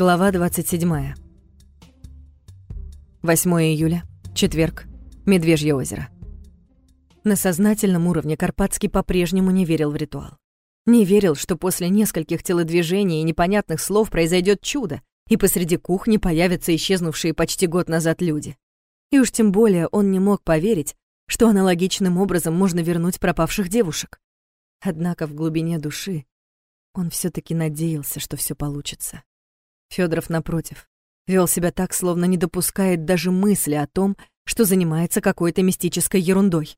Глава 27. 8 июля, четверг, Медвежье озеро. На сознательном уровне Карпатский по-прежнему не верил в ритуал. Не верил, что после нескольких телодвижений и непонятных слов произойдет чудо, и посреди кухни появятся исчезнувшие почти год назад люди. И уж тем более он не мог поверить, что аналогичным образом можно вернуть пропавших девушек. Однако в глубине души он все таки надеялся, что все получится. Федоров напротив, вел себя так, словно не допускает даже мысли о том, что занимается какой-то мистической ерундой.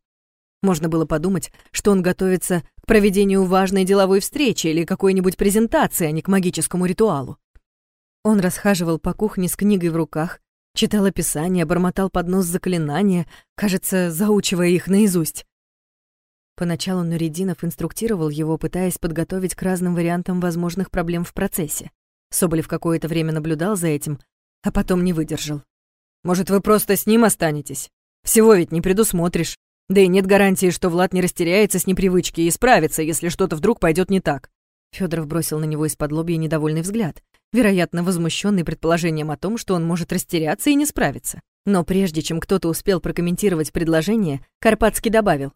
Можно было подумать, что он готовится к проведению важной деловой встречи или какой-нибудь презентации, а не к магическому ритуалу. Он расхаживал по кухне с книгой в руках, читал описание, бормотал под нос заклинания, кажется, заучивая их наизусть. Поначалу Нуридинов инструктировал его, пытаясь подготовить к разным вариантам возможных проблем в процессе. Соболев какое-то время наблюдал за этим, а потом не выдержал. «Может, вы просто с ним останетесь? Всего ведь не предусмотришь. Да и нет гарантии, что Влад не растеряется с непривычки и справится, если что-то вдруг пойдет не так». Федоров бросил на него из-под лобья недовольный взгляд, вероятно, возмущенный предположением о том, что он может растеряться и не справиться. Но прежде чем кто-то успел прокомментировать предложение, Карпатский добавил.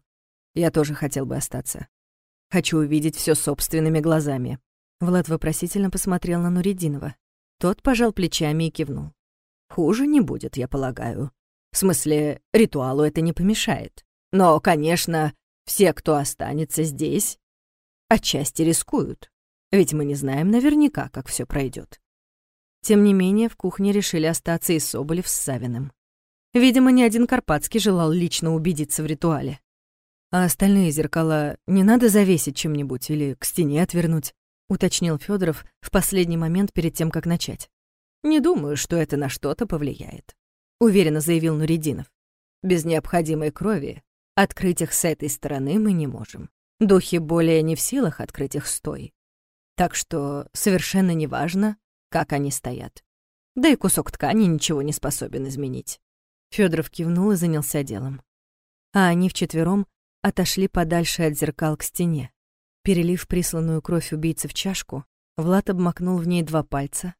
«Я тоже хотел бы остаться. Хочу увидеть все собственными глазами. Влад вопросительно посмотрел на Нуридинова. Тот пожал плечами и кивнул. «Хуже не будет, я полагаю. В смысле, ритуалу это не помешает. Но, конечно, все, кто останется здесь, отчасти рискуют. Ведь мы не знаем наверняка, как все пройдет. Тем не менее, в кухне решили остаться и Соболев с Савиным. Видимо, ни один Карпатский желал лично убедиться в ритуале. А остальные зеркала не надо завесить чем-нибудь или к стене отвернуть. — уточнил Федоров в последний момент перед тем, как начать. «Не думаю, что это на что-то повлияет», — уверенно заявил Нуридинов. «Без необходимой крови открыть их с этой стороны мы не можем. Духи более не в силах открыть их стой. Так что совершенно неважно, как они стоят. Да и кусок ткани ничего не способен изменить». Федоров кивнул и занялся делом. А они вчетвером отошли подальше от зеркал к стене. Перелив присланную кровь убийцы в чашку, Влад обмакнул в ней два пальца,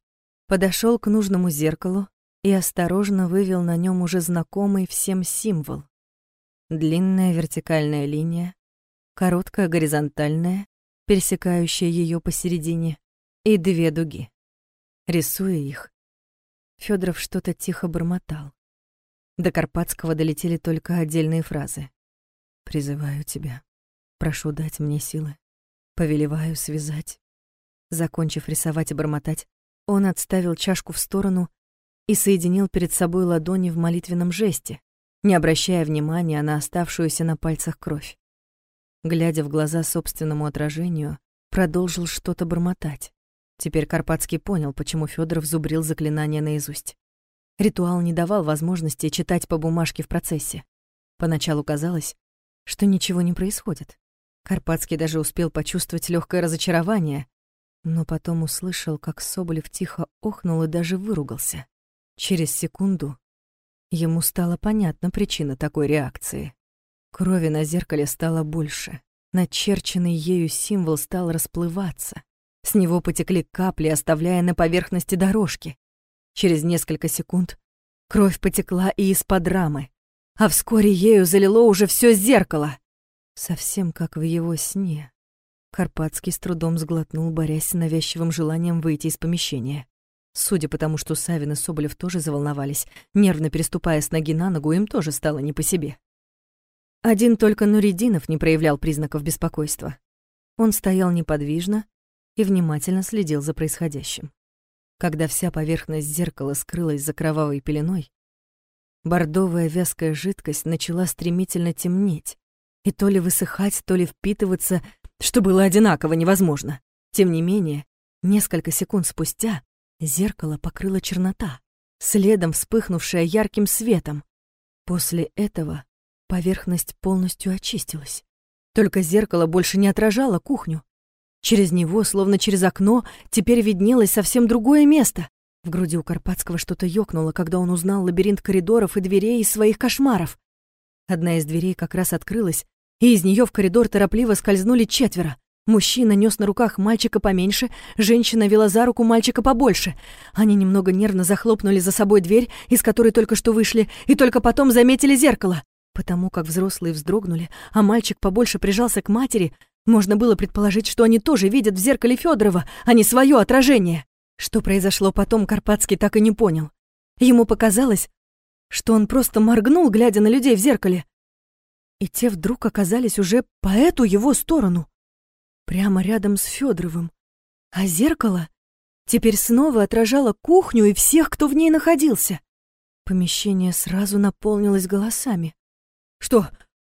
подошел к нужному зеркалу и осторожно вывел на нем уже знакомый всем символ. Длинная вертикальная линия, короткая горизонтальная, пересекающая ее посередине, и две дуги. Рисуя их, Федоров что-то тихо бормотал. До Карпатского долетели только отдельные фразы. «Призываю тебя. Прошу дать мне силы. Повелеваю связать. Закончив рисовать и бормотать, он отставил чашку в сторону и соединил перед собой ладони в молитвенном жесте, не обращая внимания на оставшуюся на пальцах кровь. Глядя в глаза собственному отражению, продолжил что-то бормотать. Теперь Карпатский понял, почему Федоров зубрил заклинание наизусть. Ритуал не давал возможности читать по бумажке в процессе. Поначалу казалось, что ничего не происходит. Карпатский даже успел почувствовать легкое разочарование, но потом услышал, как Соболев тихо охнул и даже выругался. Через секунду ему стала понятна причина такой реакции. Крови на зеркале стало больше. Начерченный ею символ стал расплываться. С него потекли капли, оставляя на поверхности дорожки. Через несколько секунд кровь потекла и из-под рамы, а вскоре ею залило уже все зеркало. Совсем как в его сне. Карпатский с трудом сглотнул, борясь с навязчивым желанием выйти из помещения. Судя по тому, что Савин и Соболев тоже заволновались, нервно переступая с ноги на ногу, им тоже стало не по себе. Один только Нуридинов не проявлял признаков беспокойства. Он стоял неподвижно и внимательно следил за происходящим. Когда вся поверхность зеркала скрылась за кровавой пеленой, бордовая вязкая жидкость начала стремительно темнеть, и то ли высыхать, то ли впитываться, что было одинаково невозможно. Тем не менее, несколько секунд спустя зеркало покрыло чернота, следом вспыхнувшая ярким светом. После этого поверхность полностью очистилась. Только зеркало больше не отражало кухню. Через него, словно через окно, теперь виднелось совсем другое место. В груди у Карпатского что-то ёкнуло, когда он узнал лабиринт коридоров и дверей из своих кошмаров. Одна из дверей как раз открылась, и из нее в коридор торопливо скользнули четверо. Мужчина нес на руках мальчика поменьше, женщина вела за руку мальчика побольше. Они немного нервно захлопнули за собой дверь, из которой только что вышли, и только потом заметили зеркало. Потому как взрослые вздрогнули, а мальчик побольше прижался к матери, можно было предположить, что они тоже видят в зеркале Федорова, а не свое отражение. Что произошло потом, Карпатский так и не понял. Ему показалось, что он просто моргнул, глядя на людей в зеркале. И те вдруг оказались уже по эту его сторону прямо рядом с Федоровым. А зеркало теперь снова отражало кухню и всех, кто в ней находился. Помещение сразу наполнилось голосами. «Что?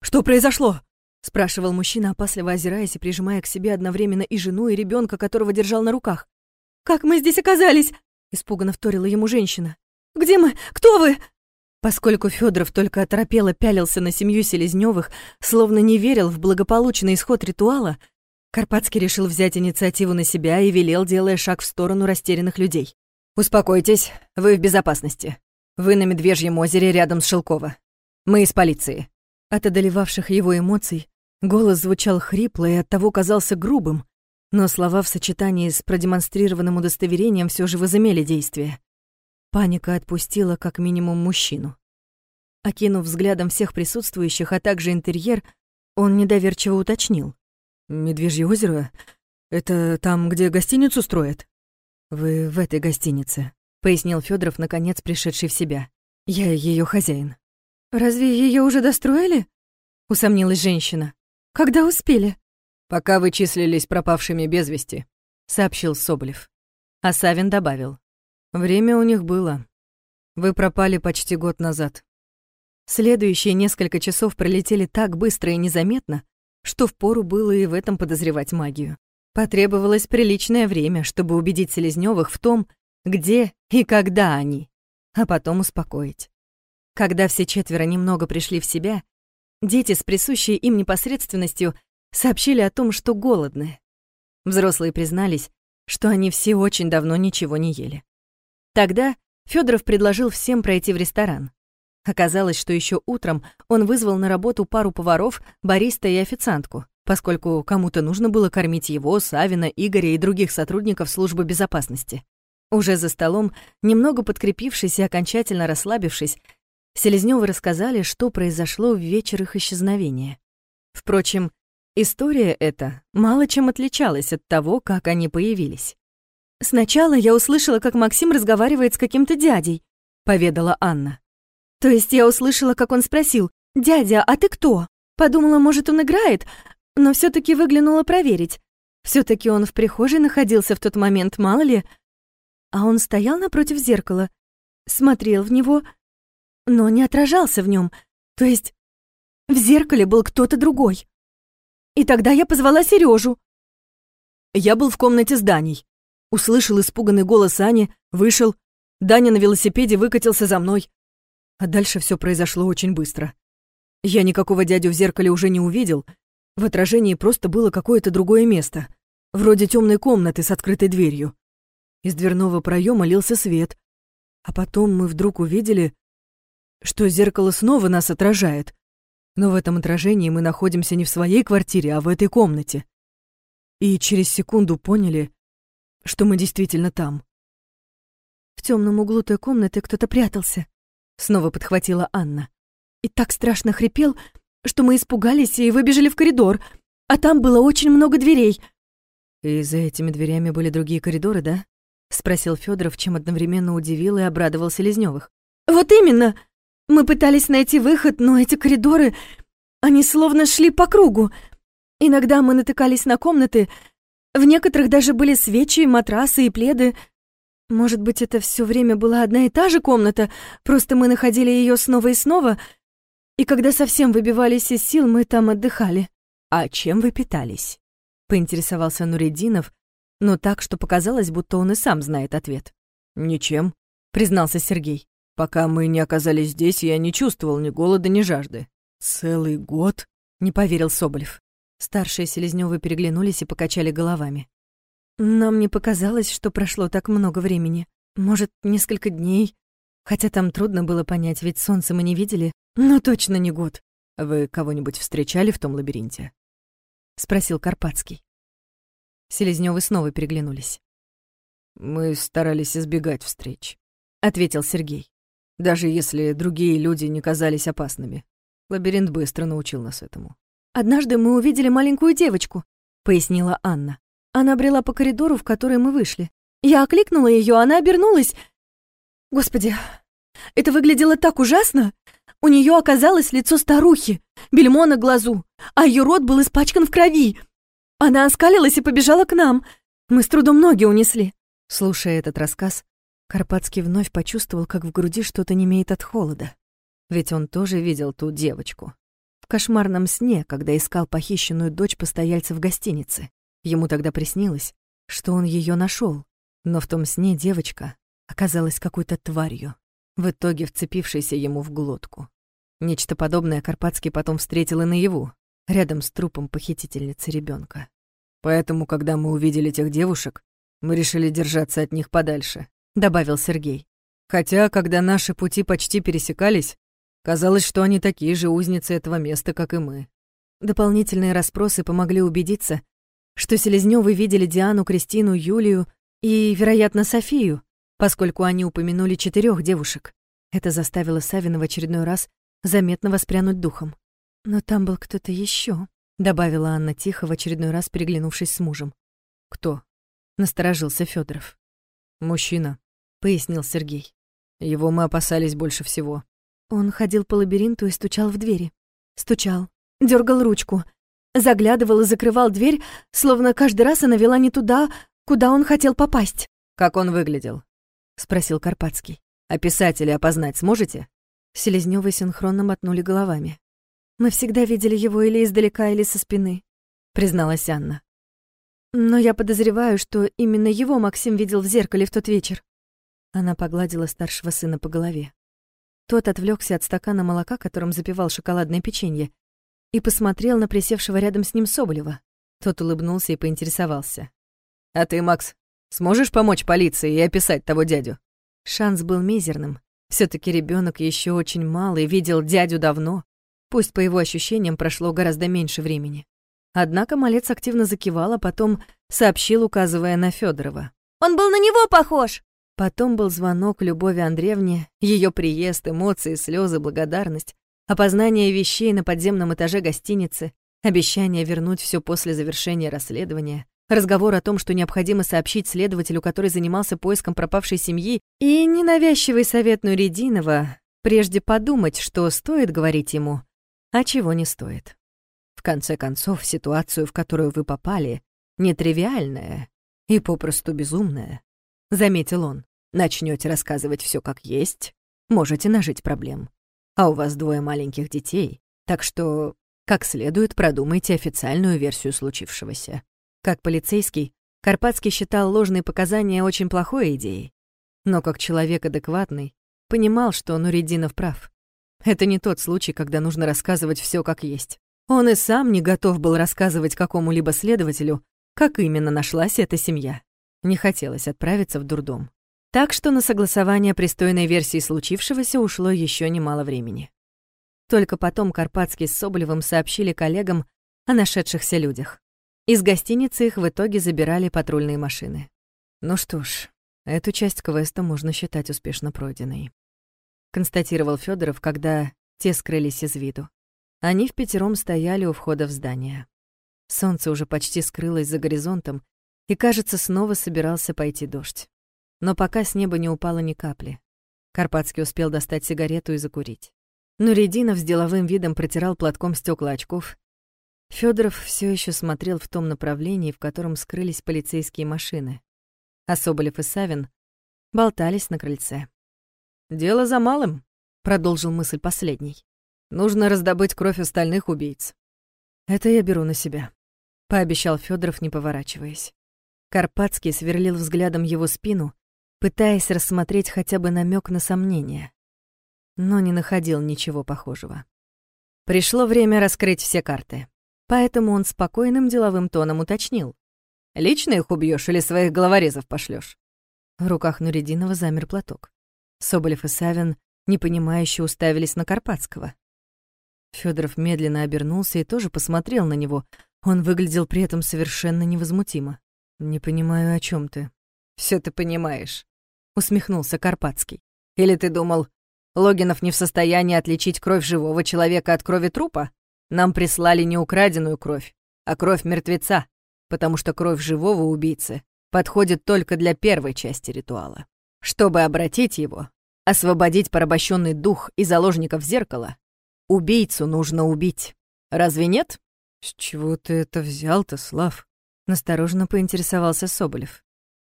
Что произошло?» — спрашивал мужчина, опасливо озираясь и прижимая к себе одновременно и жену, и ребенка, которого держал на руках. «Как мы здесь оказались?» — испуганно вторила ему женщина. «Где мы? Кто вы?» Поскольку Федоров только оторопело пялился на семью Селезневых, словно не верил в благополучный исход ритуала, Карпатский решил взять инициативу на себя и велел, делая шаг в сторону растерянных людей. «Успокойтесь, вы в безопасности. Вы на Медвежьем озере рядом с Шелково. Мы из полиции». От одолевавших его эмоций голос звучал хрипло и оттого казался грубым, но слова в сочетании с продемонстрированным удостоверением все же возымели действие. Паника отпустила как минимум мужчину. Окинув взглядом всех присутствующих, а также интерьер, он недоверчиво уточнил. «Медвежье озеро? Это там, где гостиницу строят?» «Вы в этой гостинице», — пояснил Федоров, наконец пришедший в себя. «Я ее хозяин». «Разве ее уже достроили?» — усомнилась женщина. «Когда успели?» «Пока вы числились пропавшими без вести», — сообщил Соболев. А Савин добавил. «Время у них было. Вы пропали почти год назад». Следующие несколько часов пролетели так быстро и незаметно, что впору было и в этом подозревать магию. Потребовалось приличное время, чтобы убедить Селезнёвых в том, где и когда они, а потом успокоить. Когда все четверо немного пришли в себя, дети с присущей им непосредственностью сообщили о том, что голодны. Взрослые признались, что они все очень давно ничего не ели. Тогда Федоров предложил всем пройти в ресторан. Оказалось, что еще утром он вызвал на работу пару поваров, бариста и официантку, поскольку кому-то нужно было кормить его, Савина, Игоря и других сотрудников службы безопасности. Уже за столом, немного подкрепившись и окончательно расслабившись, Селезнёвы рассказали, что произошло в вечер их исчезновения. Впрочем, история эта мало чем отличалась от того, как они появились. «Сначала я услышала, как Максим разговаривает с каким-то дядей», — поведала Анна. То есть я услышала, как он спросил, «Дядя, а ты кто?» Подумала, может, он играет, но все таки выглянула проверить. все таки он в прихожей находился в тот момент, мало ли. А он стоял напротив зеркала, смотрел в него, но не отражался в нем. То есть в зеркале был кто-то другой. И тогда я позвала Сережу. Я был в комнате с Даней. Услышал испуганный голос Ани, вышел. Даня на велосипеде выкатился за мной. А дальше все произошло очень быстро. Я никакого дядю в зеркале уже не увидел. В отражении просто было какое-то другое место. Вроде темной комнаты с открытой дверью. Из дверного проема лился свет. А потом мы вдруг увидели, что зеркало снова нас отражает. Но в этом отражении мы находимся не в своей квартире, а в этой комнате. И через секунду поняли, что мы действительно там. В темном углу той комнаты кто-то прятался. Снова подхватила Анна. И так страшно хрипел, что мы испугались и выбежали в коридор, а там было очень много дверей. И за этими дверями были другие коридоры, да? спросил Федоров, чем одновременно удивил и обрадовал Селезнёвых. Вот именно. Мы пытались найти выход, но эти коридоры, они словно шли по кругу. Иногда мы натыкались на комнаты, в некоторых даже были свечи, матрасы и пледы, может быть, это все время была одна и та же комната, просто мы находили ее снова и снова, и когда совсем выбивались из сил, мы там отдыхали. А чем вы питались? Поинтересовался Нуридинов, но так, что показалось, будто он и сам знает ответ. «Ничем», — признался Сергей. «Пока мы не оказались здесь, я не чувствовал ни голода, ни жажды». «Целый год?» — не поверил Соболев. Старшие Селезнёвы переглянулись и покачали головами. Нам не показалось, что прошло так много времени. Может, несколько дней. Хотя там трудно было понять, ведь солнце мы не видели. Но точно не год. Вы кого-нибудь встречали в том лабиринте? Спросил Карпатский. Селезнёвы снова переглянулись. «Мы старались избегать встреч», — ответил Сергей. «Даже если другие люди не казались опасными. Лабиринт быстро научил нас этому». «Однажды мы увидели маленькую девочку», — пояснила Анна. Она брела по коридору, в который мы вышли. Я окликнула ее, она обернулась. Господи, это выглядело так ужасно. У нее оказалось лицо старухи, бельмо на глазу, а ее рот был испачкан в крови. Она оскалилась и побежала к нам. Мы с трудом ноги унесли. Слушая этот рассказ, Карпатский вновь почувствовал, как в груди что-то немеет от холода. Ведь он тоже видел ту девочку. В кошмарном сне, когда искал похищенную дочь постояльца в гостинице. Ему тогда приснилось, что он ее нашел, но в том сне девочка оказалась какой-то тварью, в итоге вцепившейся ему в глотку. Нечто подобное Карпатский потом встретил и наяву, рядом с трупом похитительницы ребенка. «Поэтому, когда мы увидели тех девушек, мы решили держаться от них подальше», — добавил Сергей. «Хотя, когда наши пути почти пересекались, казалось, что они такие же узницы этого места, как и мы». Дополнительные расспросы помогли убедиться, что Селезнёвы видели Диану, Кристину, Юлию и, вероятно, Софию, поскольку они упомянули четырех девушек. Это заставило Савина в очередной раз заметно воспрянуть духом. «Но там был кто-то еще, добавила Анна тихо, в очередной раз переглянувшись с мужем. «Кто?» — насторожился Федоров. «Мужчина», — пояснил Сергей. «Его мы опасались больше всего». Он ходил по лабиринту и стучал в двери. Стучал, дергал ручку, заглядывал и закрывал дверь, словно каждый раз она вела не туда, куда он хотел попасть. «Как он выглядел?» — спросил Карпатский. «Описать или опознать сможете?» Селезнёвы синхронно мотнули головами. «Мы всегда видели его или издалека, или со спины», — призналась Анна. «Но я подозреваю, что именно его Максим видел в зеркале в тот вечер». Она погладила старшего сына по голове. Тот отвлекся от стакана молока, которым запивал шоколадное печенье, и посмотрел на присевшего рядом с ним Соболева. Тот улыбнулся и поинтересовался. «А ты, Макс, сможешь помочь полиции и описать того дядю?» Шанс был мизерным, все таки ребенок еще очень мал и видел дядю давно, пусть по его ощущениям прошло гораздо меньше времени. Однако малец активно закивал, а потом сообщил, указывая на Федорова. «Он был на него похож!» Потом был звонок Любови Андреевне, ее приезд, эмоции, слезы, благодарность, опознание вещей на подземном этаже гостиницы, обещание вернуть все после завершения расследования, разговор о том, что необходимо сообщить следователю, который занимался поиском пропавшей семьи, и ненавязчивый совет Нуридинова прежде подумать, что стоит говорить ему, а чего не стоит. В конце концов, ситуацию, в которую вы попали, нетривиальная и попросту безумная, заметил он. Начнете рассказывать все как есть, можете нажить проблем. А у вас двое маленьких детей, так что как следует продумайте официальную версию случившегося. Как полицейский, Карпатский считал ложные показания очень плохой идеей. Но как человек адекватный, понимал, что Нуридинов прав. Это не тот случай, когда нужно рассказывать все как есть. Он и сам не готов был рассказывать какому-либо следователю, как именно нашлась эта семья. Не хотелось отправиться в дурдом. Так что на согласование пристойной версии случившегося ушло еще немало времени. Только потом Карпатский с Соболевым сообщили коллегам о нашедшихся людях. Из гостиницы их в итоге забирали патрульные машины. Ну что ж, эту часть квеста можно считать успешно пройденной. Констатировал Федоров, когда те скрылись из виду. Они в пятером стояли у входа в здание. Солнце уже почти скрылось за горизонтом, и, кажется, снова собирался пойти дождь. Но пока с неба не упало ни капли. Карпатский успел достать сигарету и закурить. Нуридинов с деловым видом протирал платком стекла очков Федоров все еще смотрел в том направлении, в котором скрылись полицейские машины. А Соболев и Савин болтались на крыльце. «Дело за малым», — продолжил мысль последний. «Нужно раздобыть кровь остальных убийц». «Это я беру на себя», — пообещал Федоров, не поворачиваясь. Карпатский сверлил взглядом его спину, пытаясь рассмотреть хотя бы намек на сомнение, но не находил ничего похожего. Пришло время раскрыть все карты. Поэтому он спокойным деловым тоном уточнил. «Лично их убьешь или своих головорезов пошлешь? В руках Нуридинова замер платок. Соболев и Савин непонимающе уставились на Карпатского. Федоров медленно обернулся и тоже посмотрел на него. Он выглядел при этом совершенно невозмутимо. Не понимаю, о чем ты. Все ты понимаешь, усмехнулся Карпатский. Или ты думал, Логинов не в состоянии отличить кровь живого человека от крови трупа? Нам прислали не украденную кровь, а кровь мертвеца, потому что кровь живого убийцы подходит только для первой части ритуала. Чтобы обратить его, освободить порабощенный дух и заложников зеркала, убийцу нужно убить. Разве нет? С чего ты это взял-то, Слав? Настороженно поинтересовался Соболев.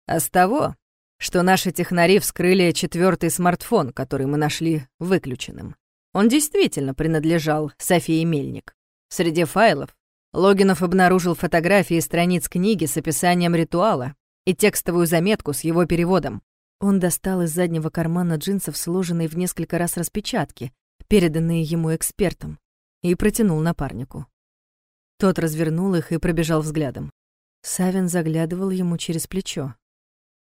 А с того, что наши технари вскрыли четвертый смартфон, который мы нашли выключенным. Он действительно принадлежал Софии Мельник. Среди файлов Логинов обнаружил фотографии страниц книги с описанием ритуала и текстовую заметку с его переводом. Он достал из заднего кармана джинсов сложенные в несколько раз распечатки, переданные ему экспертом, и протянул напарнику. Тот развернул их и пробежал взглядом. Савин заглядывал ему через плечо.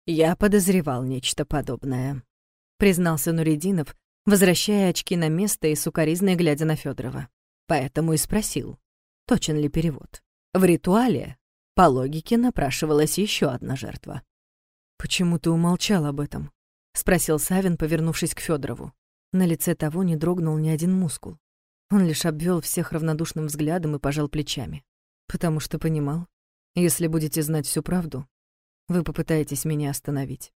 «Я подозревал нечто подобное», — признался Нуридинов, возвращая очки на место и сукоризной глядя на Федорова. Поэтому и спросил, точен ли перевод. В ритуале, по логике, напрашивалась еще одна жертва. «Почему ты умолчал об этом?» — спросил Савин, повернувшись к Федорову. На лице того не дрогнул ни один мускул. Он лишь обвел всех равнодушным взглядом и пожал плечами. Потому что понимал, если будете знать всю правду, вы попытаетесь меня остановить.